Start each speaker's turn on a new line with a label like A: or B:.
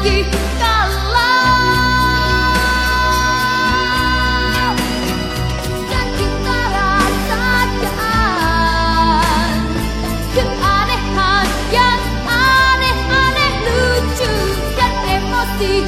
A: lagi kalah Dan kita rasakan Keanehan yang aneh-aneh lucu dan emosi.